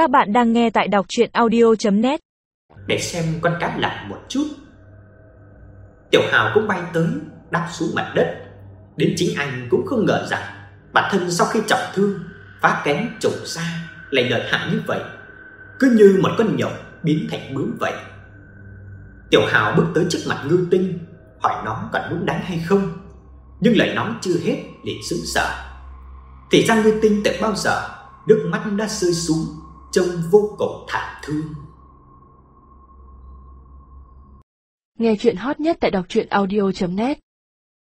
Các bạn đang nghe tại đọc chuyện audio.net để xem con cá lặn một chút. Tiểu Hào cũng bay tới, đáp xuống mặt đất. Đến chính anh cũng không ngờ rằng bản thân sau khi trọng thương, phá kén trùng ra lại lợi hại như vậy, cứ như một con nhộng biến thành bướm vậy. Tiểu Hào bước tới trước mặt Ngư Tinh, hỏi nó còn muốn đánh hay không. Nhưng lời nó chưa hết liền sững sờ. Thì ra Ngư Tinh từ bao giờ nước mắt đã rơi xuống, trông vô cùng thảm thương. Nghe chuyện hot nhất tại đọc truyện audio.net